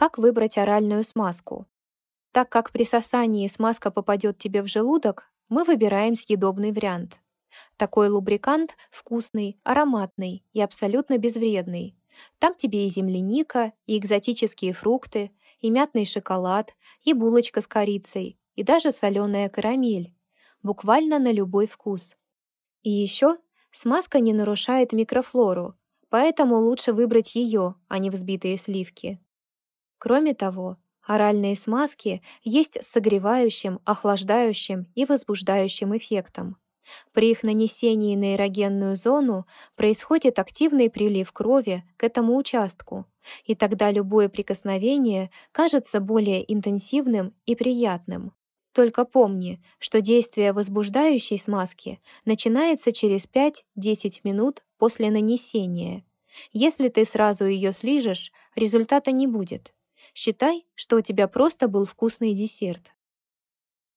Как выбрать оральную смазку? Так как при сосании смазка попадет тебе в желудок, мы выбираем съедобный вариант. Такой лубрикант вкусный, ароматный и абсолютно безвредный. Там тебе и земляника, и экзотические фрукты, и мятный шоколад, и булочка с корицей, и даже соленая карамель. Буквально на любой вкус. И еще смазка не нарушает микрофлору, поэтому лучше выбрать ее, а не взбитые сливки. Кроме того, оральные смазки есть с согревающим, охлаждающим и возбуждающим эффектом. При их нанесении на эрогенную зону происходит активный прилив крови к этому участку, и тогда любое прикосновение кажется более интенсивным и приятным. Только помни, что действие возбуждающей смазки начинается через 5-10 минут после нанесения. Если ты сразу ее слижешь, результата не будет. Считай, что у тебя просто был вкусный десерт.